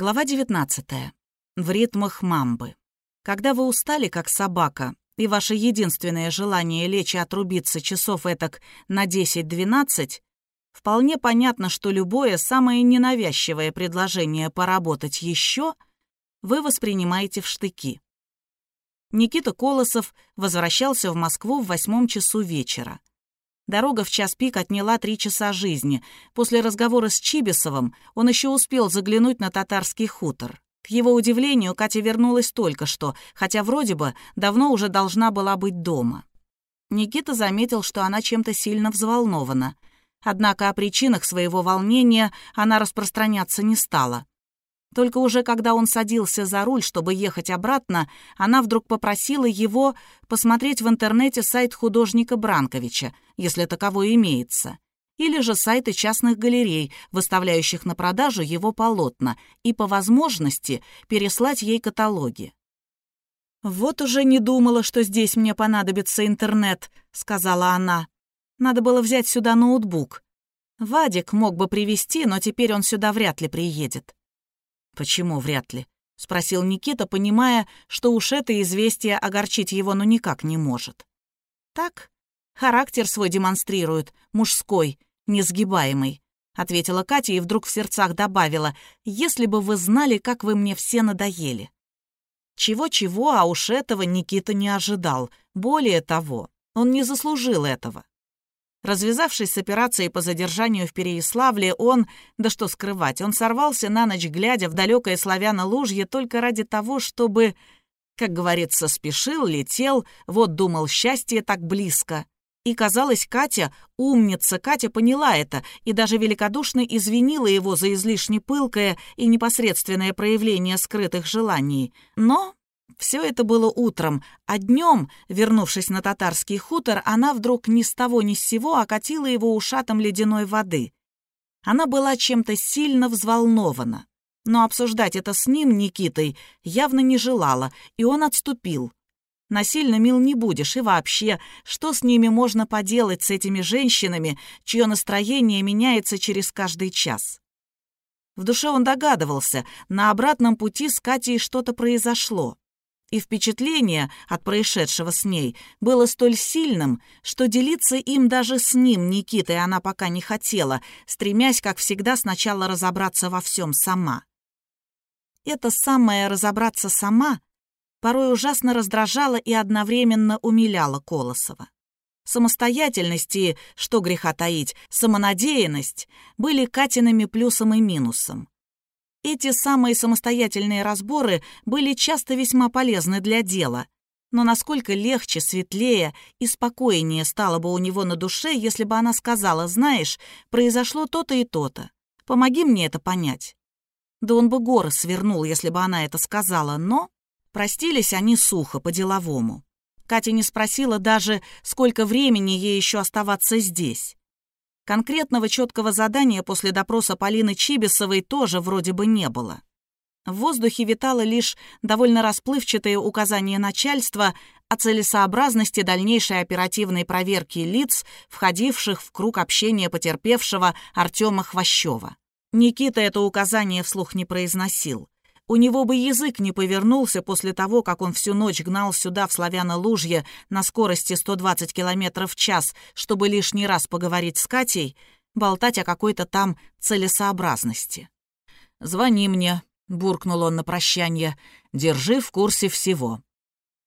Глава 19. В ритмах мамбы. Когда вы устали, как собака, и ваше единственное желание лечь и отрубиться часов этак на 10-12, вполне понятно, что любое самое ненавязчивое предложение поработать еще вы воспринимаете в штыки. Никита Колосов возвращался в Москву в восьмом часу вечера. Дорога в час пик отняла три часа жизни. После разговора с Чибисовым он еще успел заглянуть на татарский хутор. К его удивлению, Катя вернулась только что, хотя вроде бы давно уже должна была быть дома. Никита заметил, что она чем-то сильно взволнована. Однако о причинах своего волнения она распространяться не стала. Только уже когда он садился за руль, чтобы ехать обратно, она вдруг попросила его посмотреть в интернете сайт художника Бранковича, если таковой имеется, или же сайты частных галерей, выставляющих на продажу его полотна, и по возможности переслать ей каталоги. «Вот уже не думала, что здесь мне понадобится интернет», — сказала она. «Надо было взять сюда ноутбук. Вадик мог бы привезти, но теперь он сюда вряд ли приедет». «Почему вряд ли?» — спросил Никита, понимая, что уж это известие огорчить его ну никак не может. «Так, характер свой демонстрирует, мужской, несгибаемый», — ответила Катя и вдруг в сердцах добавила, «если бы вы знали, как вы мне все надоели». Чего-чего, а уж этого Никита не ожидал. Более того, он не заслужил этого. Развязавшись с операцией по задержанию в Переяславле, он, да что скрывать, он сорвался на ночь, глядя в далекое славяно-лужье только ради того, чтобы, как говорится, спешил, летел, вот думал, счастье так близко. И, казалось, Катя, умница, Катя поняла это и даже великодушно извинила его за излишне пылкое и непосредственное проявление скрытых желаний. Но все это было утром, а днем, вернувшись на татарский хутор, она вдруг ни с того ни с сего окатила его ушатом ледяной воды. Она была чем-то сильно взволнована. Но обсуждать это с ним, Никитой, явно не желала, и он отступил. Насильно мил не будешь, и вообще, что с ними можно поделать, с этими женщинами, чье настроение меняется через каждый час? В душе он догадывался, на обратном пути с Катей что-то произошло. И впечатление от происшедшего с ней было столь сильным, что делиться им даже с ним, Никитой, она пока не хотела, стремясь, как всегда, сначала разобраться во всем сама. Это самое «разобраться сама» порой ужасно раздражало и одновременно умиляло Колосова. Самостоятельность и, что греха таить, самонадеянность были Катиными плюсом и минусом. Эти самые самостоятельные разборы были часто весьма полезны для дела. Но насколько легче, светлее и спокойнее стало бы у него на душе, если бы она сказала, знаешь, произошло то-то и то-то. Помоги мне это понять. Да он бы горы свернул, если бы она это сказала, но... Простились они сухо, по-деловому. Катя не спросила даже, сколько времени ей еще оставаться здесь. Конкретного четкого задания после допроса Полины Чибисовой тоже вроде бы не было. В воздухе витало лишь довольно расплывчатое указание начальства о целесообразности дальнейшей оперативной проверки лиц, входивших в круг общения потерпевшего Артема Хвощева. Никита это указание вслух не произносил. У него бы язык не повернулся после того, как он всю ночь гнал сюда, в Славяно-Лужье, на скорости 120 км в час, чтобы лишний раз поговорить с Катей, болтать о какой-то там целесообразности. «Звони мне», — буркнул он на прощание, — «держи в курсе всего».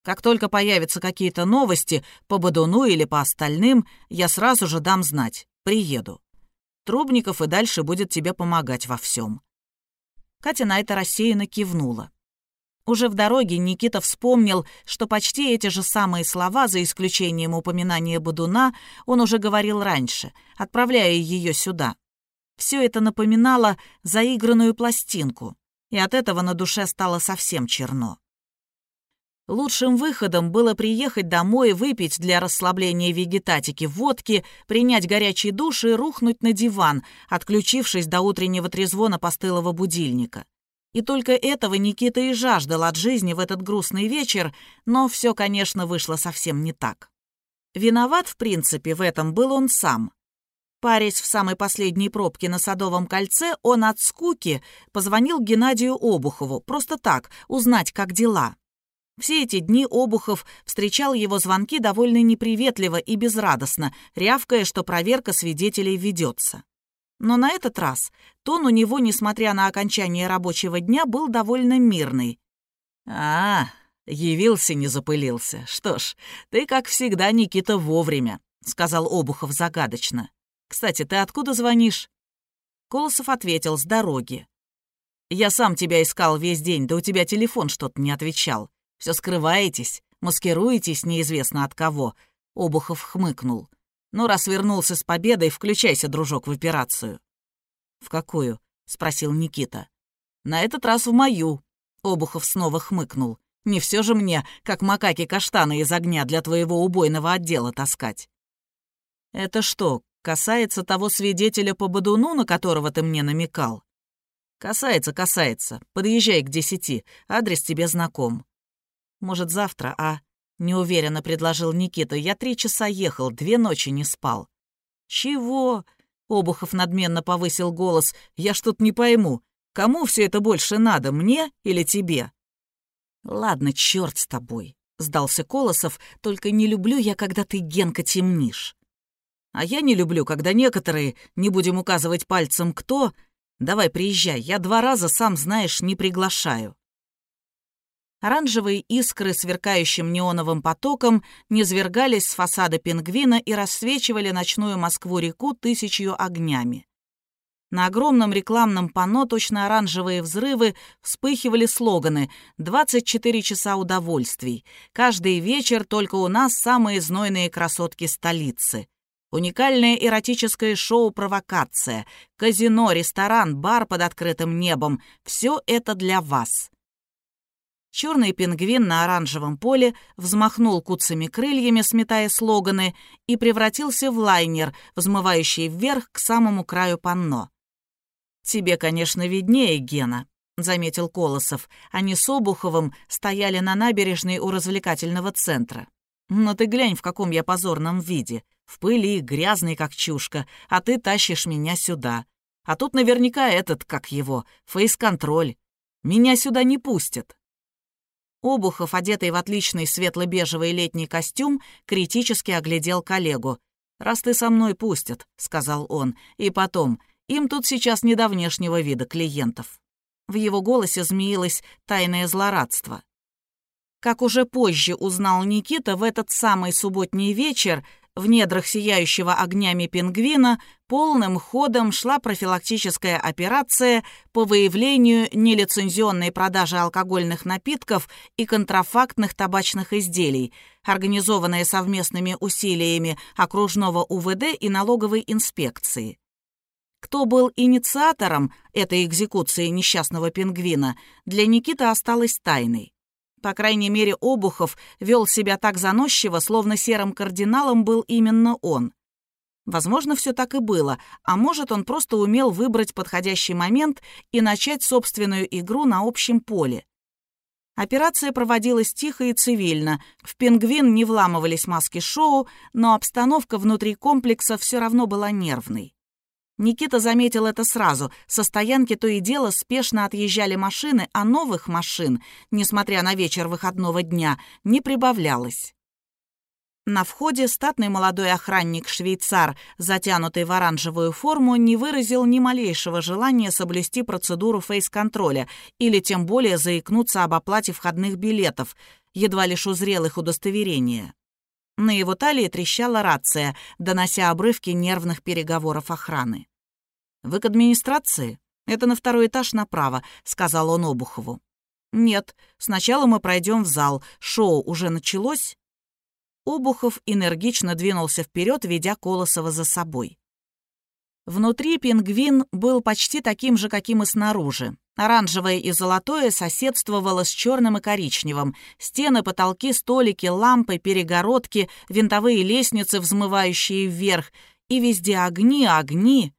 Как только появятся какие-то новости по Бадуну или по остальным, я сразу же дам знать. Приеду. Трубников и дальше будет тебе помогать во всем. Катя на это рассеянно кивнула. Уже в дороге Никита вспомнил, что почти эти же самые слова, за исключением упоминания Бодуна, он уже говорил раньше, отправляя ее сюда. Все это напоминало заигранную пластинку, и от этого на душе стало совсем черно. Лучшим выходом было приехать домой, выпить для расслабления вегетатики водки, принять горячий душ и рухнуть на диван, отключившись до утреннего трезвона постылого будильника. И только этого Никита и жаждал от жизни в этот грустный вечер, но все, конечно, вышло совсем не так. Виноват, в принципе, в этом был он сам. Парясь в самой последней пробке на Садовом кольце, он от скуки позвонил Геннадию Обухову, просто так, узнать, как дела. Все эти дни Обухов встречал его звонки довольно неприветливо и безрадостно, рявкая, что проверка свидетелей ведется. Но на этот раз тон у него, несмотря на окончание рабочего дня, был довольно мирный. «А, явился, не запылился. Что ж, ты, как всегда, Никита, вовремя», — сказал Обухов загадочно. «Кстати, ты откуда звонишь?» Колосов ответил с дороги. «Я сам тебя искал весь день, да у тебя телефон что-то не отвечал. Все скрываетесь, маскируетесь неизвестно от кого». Обухов хмыкнул. Ну, раз вернулся с победой, включайся, дружок, в операцию». «В какую?» — спросил Никита. «На этот раз в мою». Обухов снова хмыкнул. «Не все же мне, как макаки каштаны из огня для твоего убойного отдела таскать». «Это что, касается того свидетеля по Бадуну, на которого ты мне намекал?» «Касается, касается. Подъезжай к десяти. Адрес тебе знаком». «Может, завтра, а?» неуверенно предложил Никита. Я три часа ехал, две ночи не спал. Чего? Обухов надменно повысил голос. Я что-то не пойму. Кому все это больше надо, мне или тебе? Ладно, черт с тобой, сдался Колосов, только не люблю я, когда ты, Генка, темнишь. А я не люблю, когда некоторые, не будем указывать пальцем кто, давай приезжай, я два раза, сам знаешь, не приглашаю. Оранжевые искры сверкающим неоновым потоком низвергались с фасада пингвина и рассвечивали ночную Москву-реку тысячью огнями. На огромном рекламном панно точно оранжевые взрывы вспыхивали слоганы «24 часа удовольствий», «Каждый вечер только у нас самые знойные красотки столицы», Уникальное эротическое шоу-провокация, казино, ресторан, бар под открытым небом — все это для вас. Черный пингвин на оранжевом поле взмахнул куцами крыльями, сметая слоганы, и превратился в лайнер, взмывающий вверх к самому краю панно. «Тебе, конечно, виднее, Гена», — заметил Колосов. Они с Обуховым стояли на набережной у развлекательного центра. «Но ты глянь, в каком я позорном виде. В пыли, грязный, как чушка, а ты тащишь меня сюда. А тут наверняка этот, как его, фейс-контроль. Меня сюда не пустят». Обухов, одетый в отличный светло-бежевый летний костюм, критически оглядел коллегу. «Раз ты со мной пустят», — сказал он, — «и потом, им тут сейчас не до внешнего вида клиентов». В его голосе змеилось тайное злорадство. Как уже позже узнал Никита, в этот самый субботний вечер в недрах сияющего огнями пингвина полным ходом шла профилактическая операция по выявлению нелицензионной продажи алкогольных напитков и контрафактных табачных изделий, организованная совместными усилиями окружного УВД и налоговой инспекции. Кто был инициатором этой экзекуции несчастного пингвина, для Никиты осталось тайной. По крайней мере, Обухов вел себя так заносчиво, словно серым кардиналом был именно он. Возможно, все так и было, а может, он просто умел выбрать подходящий момент и начать собственную игру на общем поле. Операция проводилась тихо и цивильно. В «Пингвин» не вламывались маски шоу, но обстановка внутри комплекса все равно была нервной. Никита заметил это сразу. Со стоянки то и дело спешно отъезжали машины, а новых машин, несмотря на вечер выходного дня, не прибавлялось. На входе статный молодой охранник-швейцар, затянутый в оранжевую форму, не выразил ни малейшего желания соблюсти процедуру фейс-контроля или тем более заикнуться об оплате входных билетов, едва лишь узрел их удостоверение. На его талии трещала рация, донося обрывки нервных переговоров охраны. «Вы к администрации? Это на второй этаж направо», — сказал он Обухову. «Нет, сначала мы пройдем в зал. Шоу уже началось?» Обухов энергично двинулся вперед, ведя Колосова за собой. Внутри пингвин был почти таким же, каким и снаружи. Оранжевое и золотое соседствовало с черным и коричневым. Стены, потолки, столики, лампы, перегородки, винтовые лестницы, взмывающие вверх. И везде огни, огни.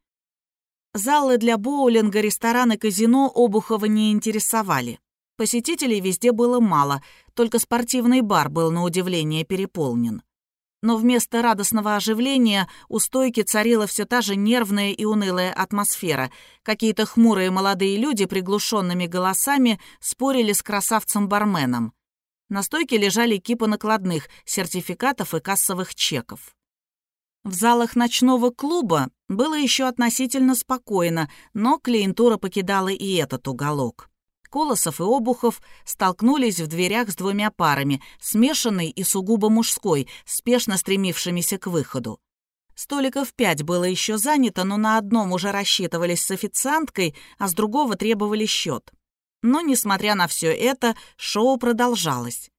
Залы для боулинга, рестораны, казино Обухова не интересовали. Посетителей везде было мало, только спортивный бар был на удивление переполнен. но вместо радостного оживления у стойки царила все та же нервная и унылая атмосфера. Какие-то хмурые молодые люди приглушенными голосами спорили с красавцем-барменом. На стойке лежали кипы накладных, сертификатов и кассовых чеков. В залах ночного клуба было еще относительно спокойно, но клиентура покидала и этот уголок. Колосов и Обухов столкнулись в дверях с двумя парами, смешанной и сугубо мужской, спешно стремившимися к выходу. Столиков пять было еще занято, но на одном уже рассчитывались с официанткой, а с другого требовали счет. Но, несмотря на все это, шоу продолжалось.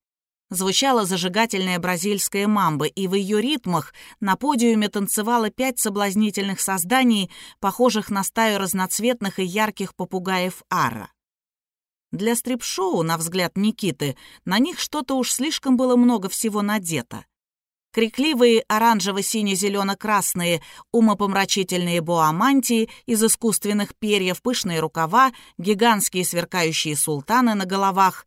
Звучала зажигательная бразильская мамба, и в ее ритмах на подиуме танцевало пять соблазнительных созданий, похожих на стаю разноцветных и ярких попугаев Ара. Для стрип-шоу, на взгляд Никиты, на них что-то уж слишком было много всего надето. Крикливые оранжево-сине-зелено-красные умопомрачительные боамантии из искусственных перьев, пышные рукава, гигантские сверкающие султаны на головах.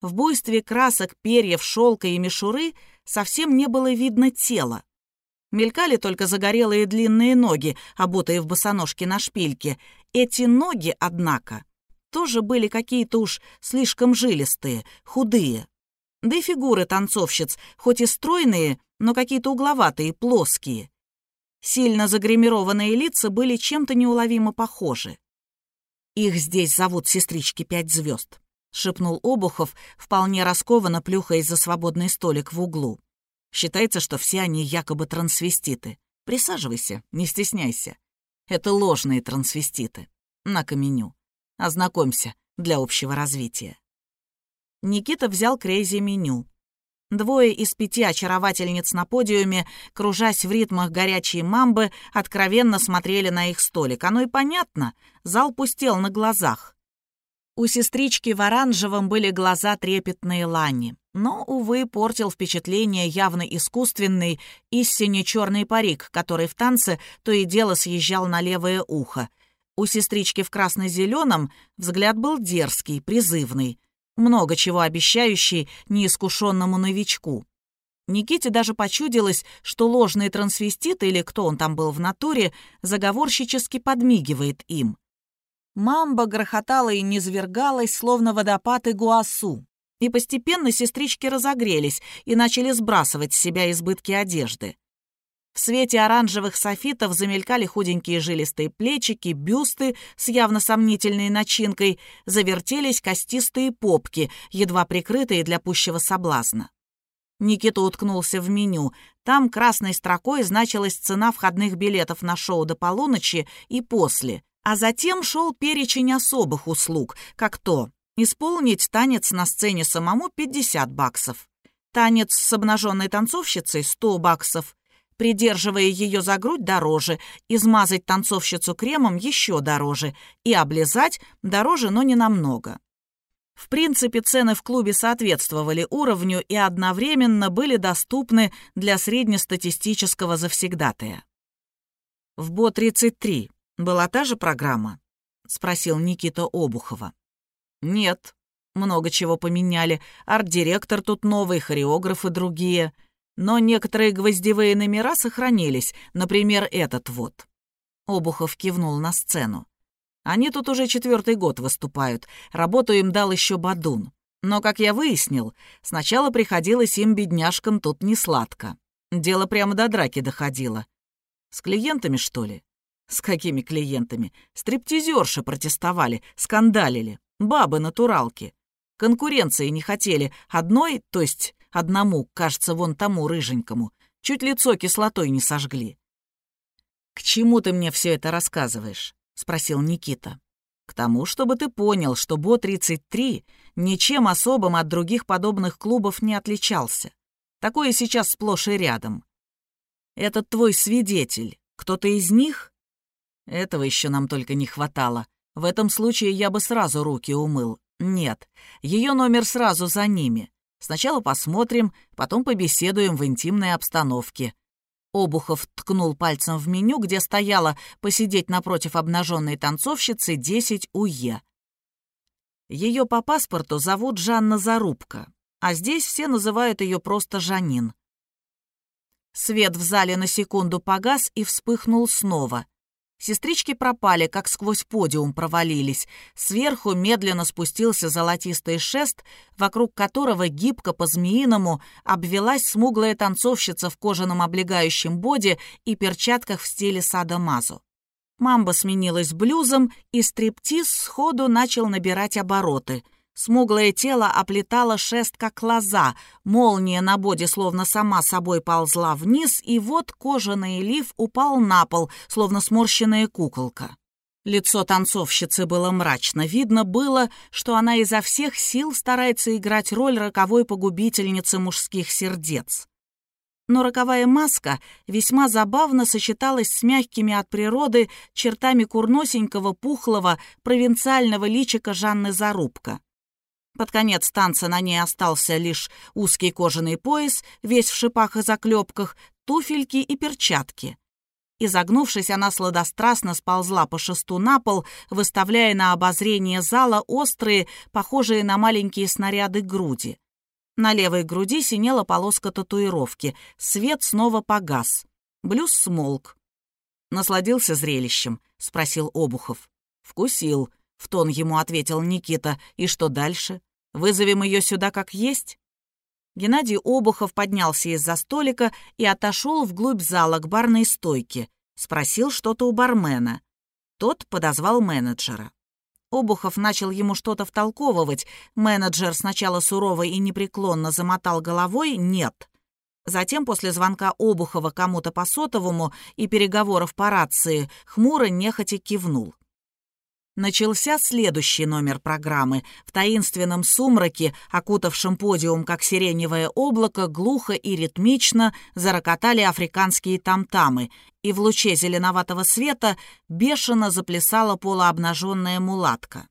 В буйстве красок, перьев, шелка и мишуры совсем не было видно тела. Мелькали только загорелые длинные ноги, обутые в босоножки на шпильке. Эти ноги, однако, тоже были какие-то уж слишком жилистые, худые. Да и фигуры танцовщиц, хоть и стройные, но какие-то угловатые, плоские. Сильно загримированные лица были чем-то неуловимо похожи. «Их здесь зовут сестрички пять звезд», — шепнул Обухов, вполне раскованно плюхаясь за свободный столик в углу. «Считается, что все они якобы трансвеститы. Присаживайся, не стесняйся. Это ложные трансвеститы. На-ка меню. Ознакомься для общего развития. Никита взял Крейзи меню. Двое из пяти очаровательниц на подиуме, кружась в ритмах горячей мамбы, откровенно смотрели на их столик. Оно и понятно, зал пустел на глазах. У сестрички в оранжевом были глаза трепетные лани, но, увы, портил впечатление явно искусственный и сине-черный парик, который в танце то и дело съезжал на левое ухо — у сестрички в красно-зеленом взгляд был дерзкий, призывный, много чего обещающий неискушенному новичку. Никите даже почудилось, что ложный трансвестит, или кто он там был в натуре, заговорщически подмигивает им. Мамба грохотала и низвергалась, словно водопад Игуасу. И постепенно сестрички разогрелись и начали сбрасывать с себя избытки одежды. В свете оранжевых софитов замелькали худенькие жилистые плечики, бюсты с явно сомнительной начинкой, завертелись костистые попки, едва прикрытые для пущего соблазна. Никита уткнулся в меню. Там красной строкой значилась цена входных билетов на шоу до полуночи и после. А затем шел перечень особых услуг, как то исполнить танец на сцене самому 50 баксов, танец с обнаженной танцовщицей 100 баксов, придерживая ее за грудь дороже, измазать танцовщицу кремом еще дороже и облизать дороже, но не намного. В принципе, цены в клубе соответствовали уровню и одновременно были доступны для среднестатистического завсегдатая. «В БО-33 была та же программа?» — спросил Никита Обухова. «Нет, много чего поменяли. Арт-директор тут новый, хореографы другие. Но некоторые гвоздевые номера сохранились, например, этот вот. Обухов кивнул на сцену. Они тут уже четвертый год выступают, работу им дал еще Бадун. Но, как я выяснил, сначала приходилось им, бедняжкам, тут не сладко. Дело прямо до драки доходило. С клиентами, что ли? С какими клиентами? Стриптизерши протестовали, скандалили. Бабы-натуралки. Конкуренции не хотели. Одной, то есть Одному, кажется, вон тому рыженькому. Чуть лицо кислотой не сожгли. «К чему ты мне все это рассказываешь?» — спросил Никита. «К тому, чтобы ты понял, что Бо-33 ничем особым от других подобных клубов не отличался. Такое сейчас сплошь и рядом. Этот твой свидетель, кто-то из них? Этого еще нам только не хватало. В этом случае я бы сразу руки умыл. Нет, ее номер сразу за ними. Сначала посмотрим, потом побеседуем в интимной обстановке». Обухов ткнул пальцем в меню, где стояло посидеть напротив обнаженной танцовщицы 10 УЕ. Ее по паспорту зовут Жанна Зарубка, а здесь все называют ее просто Жанин. Свет в зале на секунду погас и вспыхнул снова. Сестрички пропали, как сквозь подиум провалились. Сверху медленно спустился золотистый шест, вокруг которого гибко по-змеиному обвелась смуглая танцовщица в кожаном облегающем боди и перчатках в стиле сада Мазу. Мамба сменилась блюзом, и стриптиз сходу начал набирать обороты — Смуглое тело оплетало шест, как лоза, молния на боди словно сама собой ползла вниз, и вот кожаный лиф упал на пол, словно сморщенная куколка. Лицо танцовщицы было мрачно. Видно было, что она изо всех сил старается играть роль роковой погубительницы мужских сердец. Но роковая маска весьма забавно сочеталась с мягкими от природы чертами курносенького, пухлого, провинциального личика Жанны Зарубка. Под конец танца на ней остался лишь узкий кожаный пояс, весь в шипах и заклепках, туфельки и перчатки. Изогнувшись, она сладострастно сползла по шесту на пол, выставляя на обозрение зала острые, похожие на маленькие снаряды груди. На левой груди синела полоска татуировки. Свет снова погас. Блюз смолк. «Насладился зрелищем?» — спросил Обухов. «Вкусил», — в тон ему ответил Никита. «И что дальше?» Вызовем ее сюда как есть?» Геннадий Обухов поднялся из-за столика и отошел вглубь зала к барной стойке. Спросил что-то у бармена. Тот подозвал менеджера. Обухов начал ему что-то втолковывать. Менеджер сначала сурово и непреклонно замотал головой «нет». Затем, после звонка Обухова кому-то по сотовому и переговоров по рации, хмуро нехотя кивнул. Начался следующий номер программы. В таинственном сумраке, окутавшем подиум, как сиреневое облако, глухо и ритмично зарокотали африканские тамтамы, и в луче зеленоватого света бешено заплясала полуобнаженная мулатка.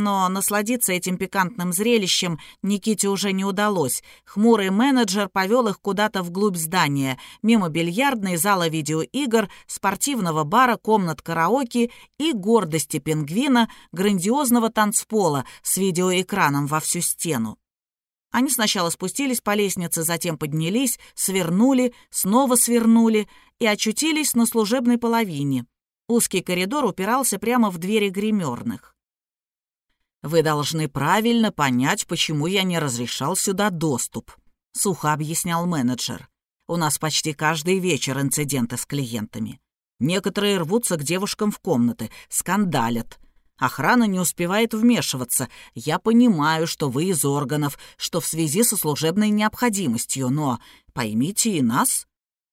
Но насладиться этим пикантным зрелищем Никите уже не удалось. Хмурый менеджер повел их куда-то вглубь здания, мимо бильярдной, зала видеоигр, спортивного бара, комнат караоке и гордости пингвина, грандиозного танцпола с видеоэкраном во всю стену. Они сначала спустились по лестнице, затем поднялись, свернули, снова свернули и очутились на служебной половине. Узкий коридор упирался прямо в двери гримерных. Вы должны правильно понять, почему я не разрешал сюда доступ», — сухо объяснял менеджер. «У нас почти каждый вечер инциденты с клиентами. Некоторые рвутся к девушкам в комнаты, скандалят. Охрана не успевает вмешиваться. Я понимаю, что вы из органов, что в связи со служебной необходимостью, но поймите и нас.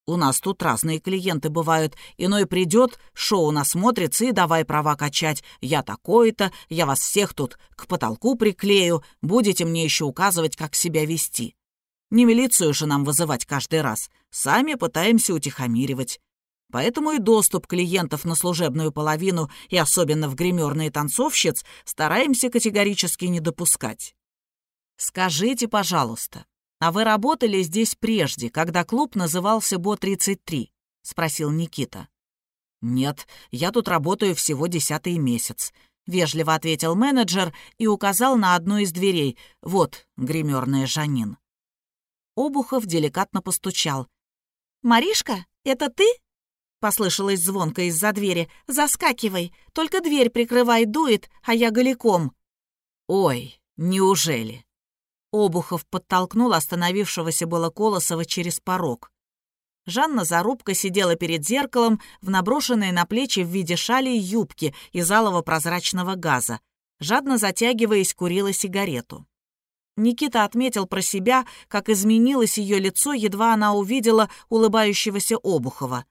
У нас тут разные клиенты бывают. Иной придет, шоу насмотрится и давай права качать. Я такой-то, я вас всех тут к потолку приклею, будете мне еще указывать, как себя вести. Не милицию же нам вызывать каждый раз. Сами пытаемся утихомиривать. Поэтому и доступ клиентов на служебную половину и особенно в гримерные танцовщиц стараемся категорически не допускать. Скажите, пожалуйста, «А вы работали здесь прежде, когда клуб назывался Бо-33?» — спросил Никита. «Нет, я тут работаю всего десятый месяц», — вежливо ответил менеджер и указал на одну из дверей. «Вот, гримерная Жанин». Обухов деликатно постучал. «Маришка, это ты?» — послышалось звонко из-за двери. «Заскакивай, только дверь прикрывай, дует, а я голиком». «Ой, неужели?» Обухов подтолкнул остановившегося было Колосова через порог. Жанна Зарубка сидела перед зеркалом в наброшенной на плечи в виде шали и юбки из алого прозрачного газа. Жадно затягиваясь, курила сигарету. Никита отметил про себя, как изменилось ее лицо, едва она увидела улыбающегося Обухова.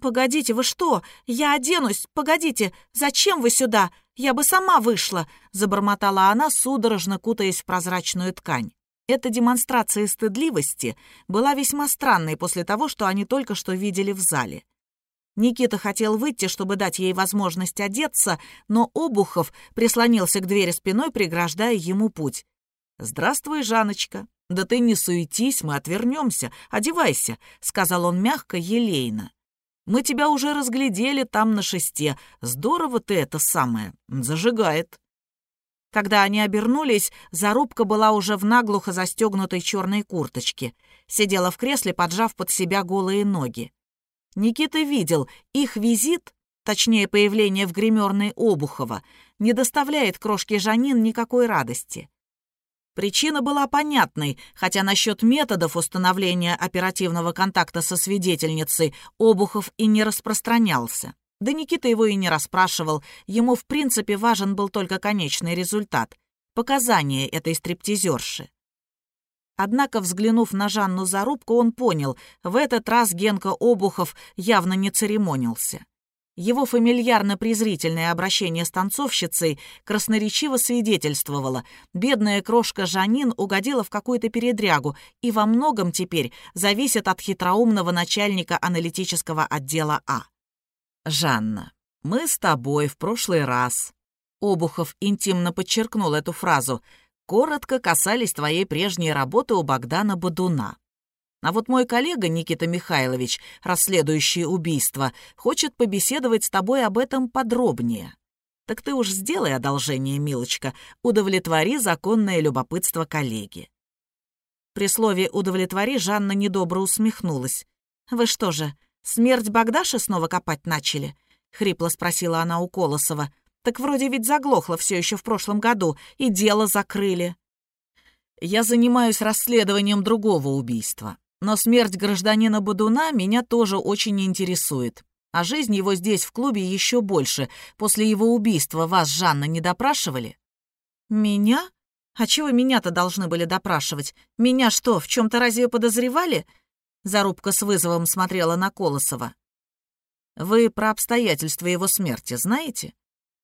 «Погодите, вы что? Я оденусь! Погодите! Зачем вы сюда? Я бы сама вышла!» — забормотала она, судорожно кутаясь в прозрачную ткань. Эта демонстрация стыдливости была весьма странной после того, что они только что видели в зале. Никита хотел выйти, чтобы дать ей возможность одеться, но Обухов прислонился к двери спиной, преграждая ему путь. «Здравствуй, Жаночка. Да ты не суетись, мы отвернемся. Одевайся», — сказал он мягко, елейно. Мы тебя уже разглядели там на шесте. Здорово ты это самое. Зажигает». Когда они обернулись, зарубка была уже в наглухо застегнутой черной курточке. Сидела в кресле, поджав под себя голые ноги. Никита видел, их визит, точнее появление в гримерной Обухова, не доставляет крошке Жанин никакой радости. Причина была понятной, хотя насчет методов установления оперативного контакта со свидетельницей Обухов и не распространялся. Да Никита его и не расспрашивал, ему в принципе важен был только конечный результат — показания этой стриптизерши. Однако, взглянув на Жанну Зарубку, он понял, в этот раз Генка Обухов явно не церемонился. Его фамильярно-презрительное обращение с танцовщицей красноречиво свидетельствовало. Бедная крошка Жанин угодила в какую-то передрягу и во многом теперь зависит от хитроумного начальника аналитического отдела А. «Жанна, мы с тобой в прошлый раз...» Обухов интимно подчеркнул эту фразу. «Коротко касались твоей прежней работы у Богдана Бадуна. А вот мой коллега Никита Михайлович, расследующий убийство, хочет побеседовать с тобой об этом подробнее. Так ты уж сделай одолжение, милочка, удовлетвори законное любопытство коллеги». При слове «удовлетвори» Жанна недобро усмехнулась. «Вы что же, «Смерть Богдаши снова копать начали?» — хрипло спросила она у Колосова. «Так вроде ведь заглохло все еще в прошлом году, и дело закрыли». «Я занимаюсь расследованием другого убийства, но смерть гражданина Бодуна меня тоже очень интересует. А жизнь его здесь, в клубе, еще больше. После его убийства вас, Жанна, не допрашивали?» «Меня? А чего меня-то должны были допрашивать? Меня что, в чем-то разве подозревали?» Зарубка с вызовом смотрела на Колосова. «Вы про обстоятельства его смерти знаете?»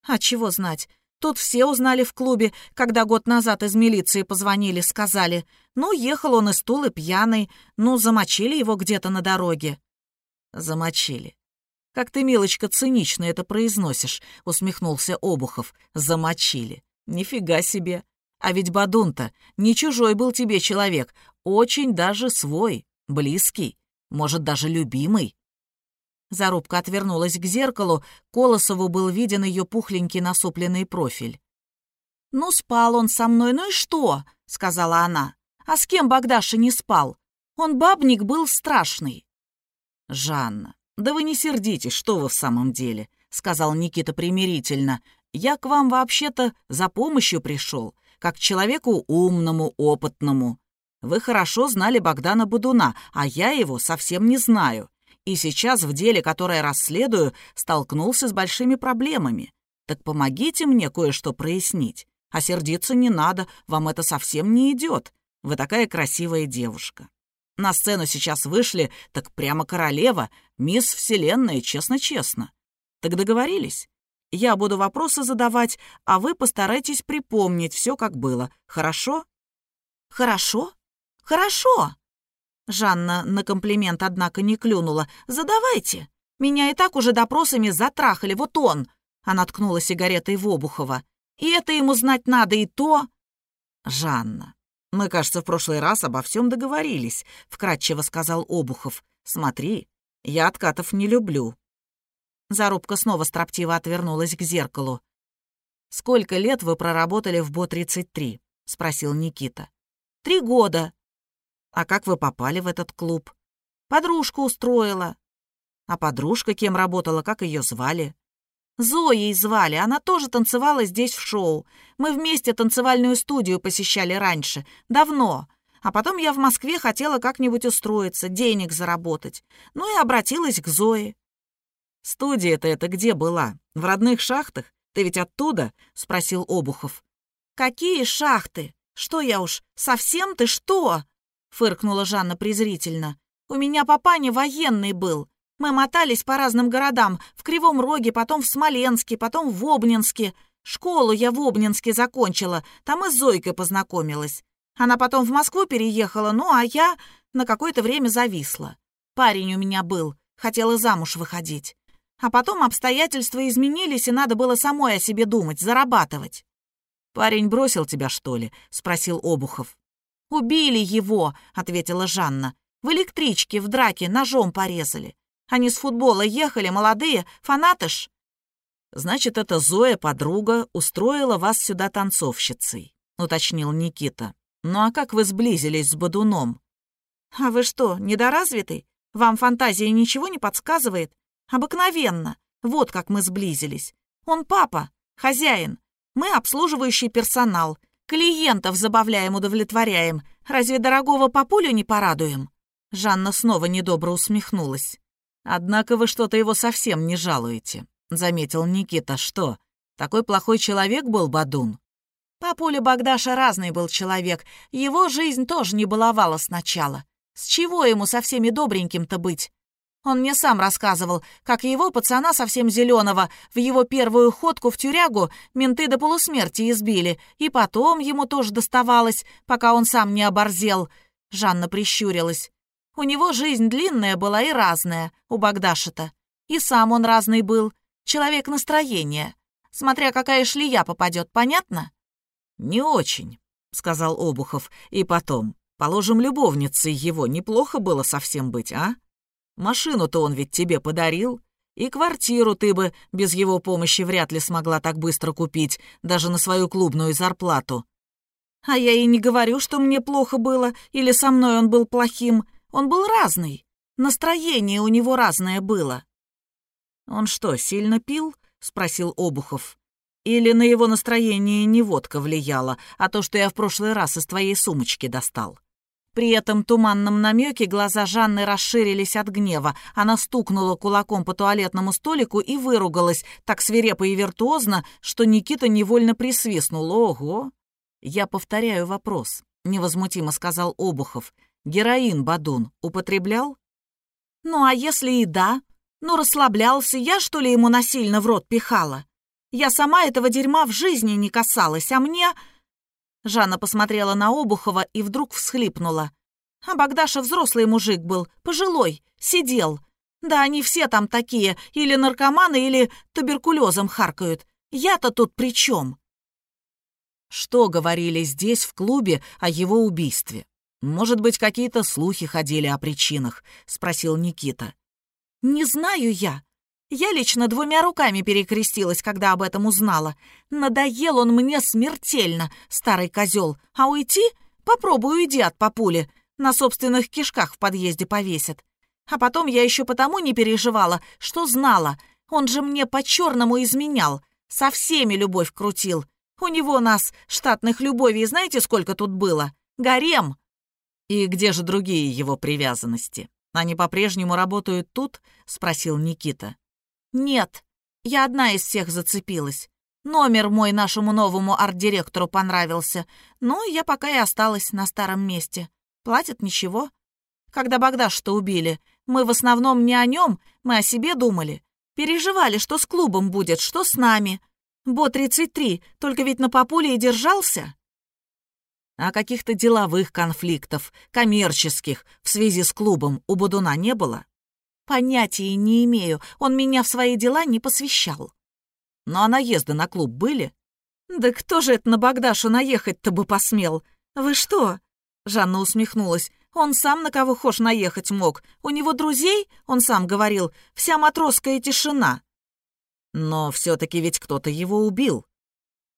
«А чего знать? Тут все узнали в клубе, когда год назад из милиции позвонили, сказали. Ну, ехал он из Тулы пьяный, ну, замочили его где-то на дороге». «Замочили. Как ты, милочка, цинично это произносишь», — усмехнулся Обухов. «Замочили. Нифига себе. А ведь Бадун-то не чужой был тебе человек, очень даже свой». Близкий, может, даже любимый. Зарубка отвернулась к зеркалу, Колосову был виден ее пухленький насупленный профиль. «Ну, спал он со мной, ну и что?» — сказала она. «А с кем Богдаша не спал? Он бабник был страшный». «Жанна, да вы не сердитесь, что вы в самом деле», — сказал Никита примирительно. «Я к вам вообще-то за помощью пришел, как человеку умному, опытному. Вы хорошо знали Богдана Будуна, а я его совсем не знаю. И сейчас в деле, которое расследую, столкнулся с большими проблемами. Так помогите мне кое-что прояснить. А сердиться не надо, вам это совсем не идет. Вы такая красивая девушка. На сцену сейчас вышли, так прямо королева, мисс Вселенная, честно-честно. Так договорились? Я буду вопросы задавать, а вы постарайтесь припомнить все, как было. Хорошо? Хорошо? «Хорошо!» Жанна на комплимент, однако, не клюнула. «Задавайте! Меня и так уже допросами затрахали, вот он!» Она ткнула сигаретой в Обухова. «И это ему знать надо, и то...» «Жанна, мы, кажется, в прошлый раз обо всем договорились», — вкратчиво сказал Обухов. «Смотри, я откатов не люблю». Зарубка снова строптиво отвернулась к зеркалу. «Сколько лет вы проработали в БО-33?» — спросил Никита. «Три года», а как вы попали в этот клуб? Подружка устроила. А подружка кем работала, как ее звали? Зоей звали, она тоже танцевала здесь в шоу. Мы вместе танцевальную студию посещали раньше, давно. А потом я в Москве хотела как-нибудь устроиться, денег заработать. Ну и обратилась к Зое. «Студия-то это где была? В родных шахтах? Ты ведь оттуда?» — спросил Обухов. «Какие шахты? Что я уж, совсем ты что?» — фыркнула Жанна презрительно. «У меня папаня военный был. Мы мотались по разным городам. В Кривом Роге, потом в Смоленске, потом в Обнинске. Школу я в Обнинске закончила. Там и с Зойкой познакомилась. Она потом в Москву переехала, ну а я на какое-то время зависла. Парень у меня был, хотела замуж выходить. А потом обстоятельства изменились, и надо было самой о себе думать, зарабатывать. «Парень бросил тебя, что ли?» — спросил Обухов. «Убили его», — ответила Жанна. «В электричке в драке ножом порезали. Они с футбола ехали, молодые, фанаты ж». Значит, эта Зоя, подруга, устроила вас сюда танцовщицей, уточнил Никита. Ну а как вы сблизились с Бадуном? А вы что, недоразвитый? Вам фантазия ничего не подсказывает? Обыкновенно. Вот как мы сблизились. Он папа, хозяин. Мы обслуживающий персонал. Клиентов забавляем, удовлетворяем. Разве дорогого папулю не порадуем?» Жанна снова недобро усмехнулась. «Однако вы что-то его совсем не жалуете», — заметил Никита. «Что, такой плохой человек был Бадун?» Папуля Богдаша разный был человек. Его жизнь тоже не баловала сначала. С чего ему со всеми добреньким-то быть? Он мне сам рассказывал, как его пацана совсем зеленого в его первую ходку в тюрягу менты до полусмерти избили, и потом ему тоже доставалось, пока он сам не оборзел. Жанна прищурилась. У него жизнь длинная была и разная, у Богдаша-то. И сам он разный был, человек настроения. Смотря какая шлея попадет, понятно? «Не очень», — сказал Обухов. «И потом, положим, любовницей его неплохо было совсем быть, а? Машину-то он ведь тебе подарил, и квартиру ты бы без его помощи вряд ли смогла так быстро купить, даже на свою клубную зарплату». «А я и не говорю, что мне плохо было, или со мной он был плохим. Он был разный. Настроение у него разное было». «Он что, сильно пил?» — спросил Обухов. «Или на его настроение не водка влияла, а то, что я в прошлый раз из твоей сумочки достал?» При этом туманном намеке глаза Жанны расширились от гнева. Она стукнула кулаком по туалетному столику и выругалась так свирепо и виртуозно, что Никита невольно присвистнул. «Ого!» «Я повторяю вопрос», — невозмутимо сказал Обухов. «Героин Бадун употреблял?» «Ну, а если и да? Ну, расслаблялся, я, что ли, ему насильно в рот пихала? Я сама этого дерьма в жизни не касалась, а мне...» Жанна посмотрела на Обухова и вдруг всхлипнула. А Богдаша взрослый мужик был, пожилой, сидел. Да они все там такие, или наркоманы, или туберкулезом харкают. Я-то тут при чем? Что говорили здесь, в клубе, о его убийстве? Может быть, какие-то слухи ходили о причинах? Спросил Никита. Не знаю я. Я лично двумя руками перекрестилась, когда об этом узнала. Надоел он мне смертельно, старый козел. А уйти? Попробуй уйди от папули. На собственных кишках в подъезде повесят. А потом я еще потому не переживала, что знала. Он же мне по-черному изменял. Со всеми любовь крутил. У него нас, штатных любовей, знаете, сколько тут было? Гарем. И где же другие его привязанности? Они по-прежнему работают тут? Спросил Никита. «Нет, я одна из всех зацепилась. Номер мой нашему новому арт-директору понравился, но я пока и осталась на старом месте. Платят ничего. Когда Богдаш-то убили, мы в основном не о нем, мы о себе думали. Переживали, что с клубом будет, что с нами. Бо-33, только ведь на популе и держался». А каких-то деловых конфликтов, коммерческих, в связи с клубом у Будуна не было? Понятия не имею, он меня в свои дела не посвящал. А наезды на клуб были? Да кто же это на Богдашу наехать-то бы посмел? Вы что? Жанна усмехнулась. Он сам на кого хошь наехать мог. У него друзей, он сам говорил, вся матросская тишина. Но все-таки ведь кто-то его убил.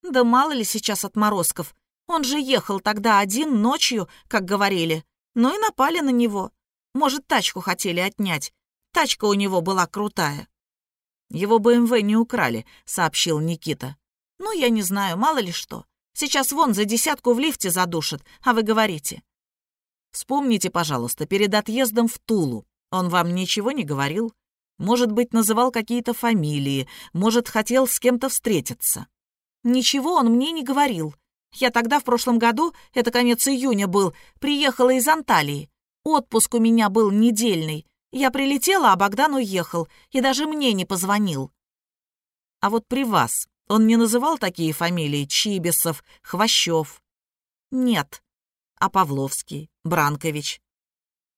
Да мало ли сейчас отморозков. Он же ехал тогда один ночью, как говорили. Ну и напали на него. Может, тачку хотели отнять. Тачка у него была крутая». «Его БМВ не украли», — сообщил Никита. «Ну, я не знаю, мало ли что. Сейчас вон за десятку в лифте задушат, а вы говорите». «Вспомните, пожалуйста, перед отъездом в Тулу. Он вам ничего не говорил? Может быть, называл какие-то фамилии, может, хотел с кем-то встретиться?» «Ничего он мне не говорил. Я тогда в прошлом году, это конец июня был, приехала из Анталии. Отпуск у меня был недельный. Я прилетела, а Богдан уехал, и даже мне не позвонил. А вот при вас он не называл такие фамилии Чибисов, Хвощев? Нет. А Павловский, Бранкович?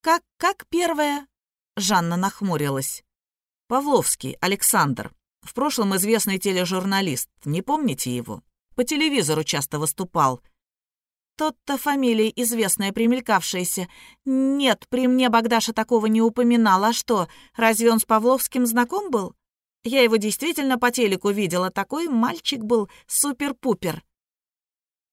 Как, как первое? Жанна нахмурилась. Павловский, Александр. В прошлом известный тележурналист. Не помните его? По телевизору часто выступал. Тот-то фамилия известная, примелькавшаяся. Нет, при мне Богдаша такого не упоминал. А что, разве он с Павловским знаком был? Я его действительно по телеку видела. Такой мальчик был супер-пупер.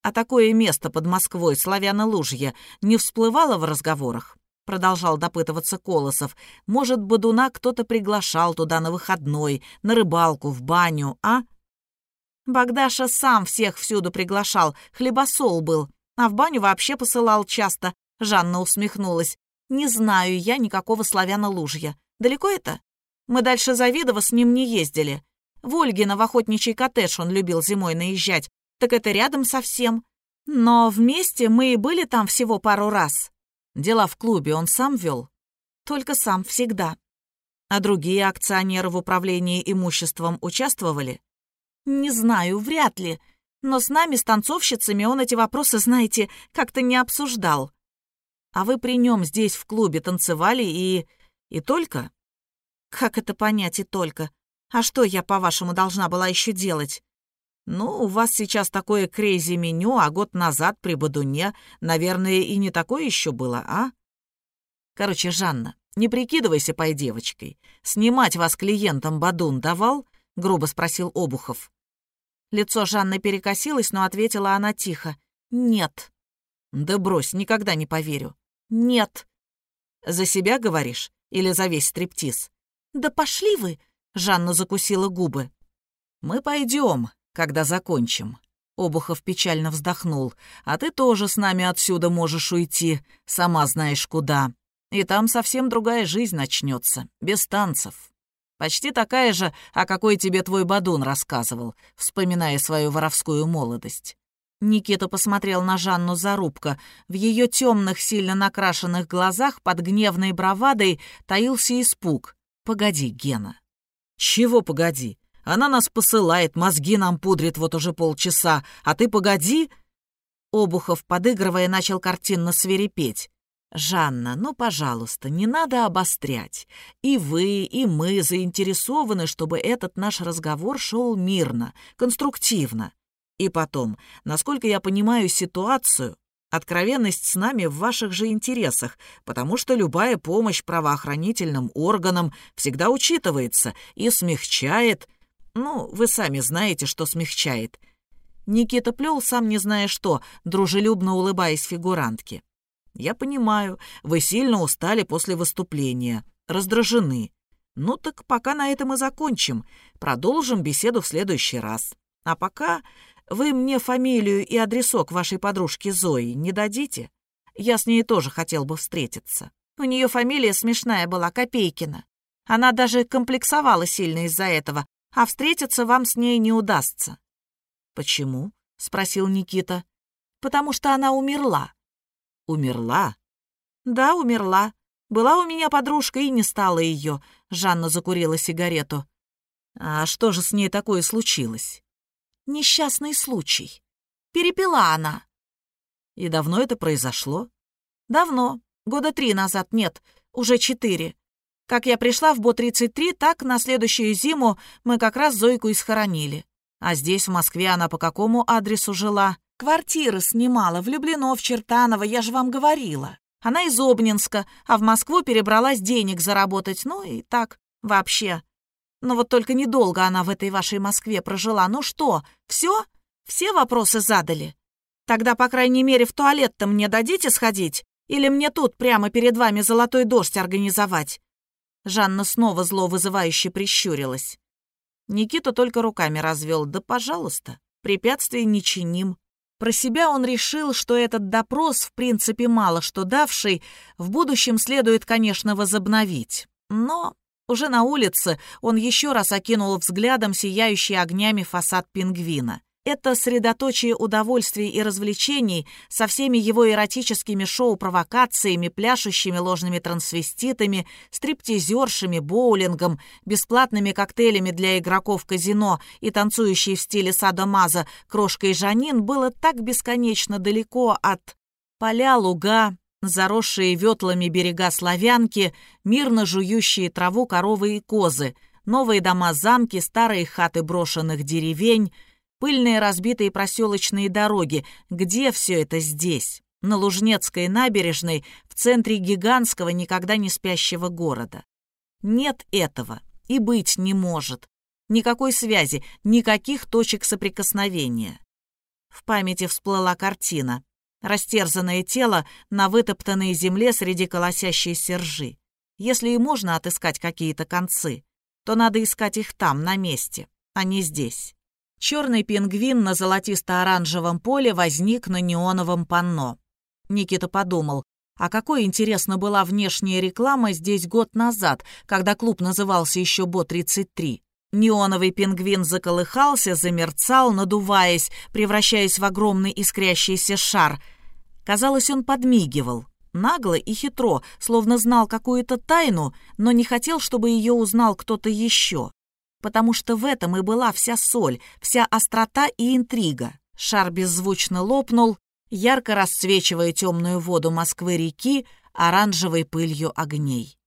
А такое место под Москвой, Славяно-Лужье, не всплывало в разговорах? Продолжал допытываться Колосов. Может, Бадуна кто-то приглашал туда на выходной, на рыбалку, в баню, а? Богдаша сам всех всюду приглашал, хлебосол был. А в баню вообще посылал часто. Жанна усмехнулась. Не знаю я никакого славяна-лужья. Далеко это? Мы дальше Завидова с ним не ездили. В Ольгино в охотничий коттедж он любил зимой наезжать. Так это рядом совсем. Но вместе мы и были там всего пару раз. Дела в клубе он сам вел? Только сам, всегда. А другие акционеры в управлении имуществом участвовали? Не знаю, вряд ли. Но с нами, с танцовщицами, он эти вопросы, знаете, как-то не обсуждал. А вы при нем здесь в клубе танцевали и... и только? Как это понять и только? А что я, по-вашему, должна была еще делать? Ну, у вас сейчас такое крейзи меню, а год назад при Бадуне, наверное, и не такое еще было, а? Короче, Жанна, не прикидывайся пой девочкой. Снимать вас клиентам Бадун давал? Грубо спросил Обухов. Лицо Жанны перекосилось, но ответила она тихо. «Нет». «Да брось, никогда не поверю». «Нет». «За себя говоришь? Или за весь стриптиз?» «Да пошли вы!» — Жанна закусила губы. «Мы пойдем, когда закончим». Обухов печально вздохнул. «А ты тоже с нами отсюда можешь уйти, сама знаешь куда. И там совсем другая жизнь начнется, без танцев. Почти такая же, о какой тебе твой Бадун рассказывал, вспоминая свою воровскую молодость. Никита посмотрел на Жанну Зарубко. В ее темных, сильно накрашенных глазах под гневной бравадой таился испуг. «Погоди, Гена». «Чего погоди? Она нас посылает, мозги нам пудрит вот уже полчаса, а ты погоди!» Обухов, подыгрывая, начал картинно свирепеть. «Жанна, ну, пожалуйста, не надо обострять. И вы, и мы заинтересованы, чтобы этот наш разговор шел мирно, конструктивно. И потом, насколько я понимаю ситуацию, откровенность с нами в ваших же интересах, потому что любая помощь правоохранительным органам всегда учитывается и смягчает... Ну, вы сами знаете, что смягчает». Никита плел, сам не зная что, дружелюбно улыбаясь фигурантке. «Я понимаю, вы сильно устали после выступления, раздражены. Ну так пока на этом и закончим. Продолжим беседу в следующий раз. А пока вы мне фамилию и адресок вашей подружки Зои не дадите? Я с ней тоже хотел бы встретиться. У нее фамилия смешная была, Копейкина. Она даже комплексовала сильно из-за этого, а встретиться вам с ней не удастся». «Почему?» — спросил Никита. «Потому что она умерла». «Умерла?» «Да, умерла. Была у меня подружка и не стала ее». Жанна закурила сигарету. «А что же с ней такое случилось?» Несчастный случай. Перепила она. И давно это произошло? Давно. Года три назад, нет, уже четыре. Как я пришла в Бо-33, так на следующую зиму мы как раз Зойку и схоронили. А здесь, в Москве, она по какому адресу жила? Квартиры снимала, влюблено в Чертаново, я же вам говорила. Она из Обнинска, а в Москву перебралась денег заработать, ну и так, вообще. Но вот только недолго она в этой вашей Москве прожила. Ну что, все? Все вопросы задали? Тогда, по крайней мере, в туалет-то мне дадите сходить? Или мне тут прямо перед вами золотой дождь организовать?» Жанна снова зло вызывающе прищурилась. Никита только руками развел. «Да, пожалуйста, препятствий не чиним». Про себя он решил, что этот допрос, в принципе, мало что давший, в будущем следует, конечно, возобновить. Но уже на улице он еще раз окинул взглядом сияющий огнями фасад пингвина. Это средоточие удовольствий и развлечений со всеми его эротическими шоу-провокациями, пляшущими ложными трансвеститами, стриптизершами, боулингом, бесплатными коктейлями для игроков казино и танцующей в стиле садо-маза крошкой Жанин было так бесконечно далеко от поля, луга, заросшие ветлами берега Славянки, мирно жующие траву коровы и козы, новые дома-замки, старые хаты брошенных деревень, пыльные разбитые проселочные дороги. Где все это здесь? На Лужнецкой набережной, в центре гигантского, никогда не спящего города. Нет этого и быть не может. Никакой связи, никаких точек соприкосновения. В памяти всплыла картина. Растерзанное тело на вытоптанной земле среди колосящейся ржи. Если и можно отыскать какие-то концы, то надо искать их там, на месте, а не здесь. Черный пингвин на золотисто-оранжевом поле возник на неоновом панно. Никита подумал, а какой, интересно, была внешняя реклама здесь год назад, когда клуб назывался еще Бо-33. Неоновый пингвин заколыхался, замерцал, надуваясь, превращаясь в огромный искрящийся шар. Казалось, он подмигивал. Нагло и хитро, словно знал какую-то тайну, но не хотел, чтобы ее узнал кто-то еще. Потому что в этом и была вся соль, вся острота и интрига. Шар беззвучно лопнул, ярко расцвечивая темную воду Москвы-реки оранжевой пылью огней.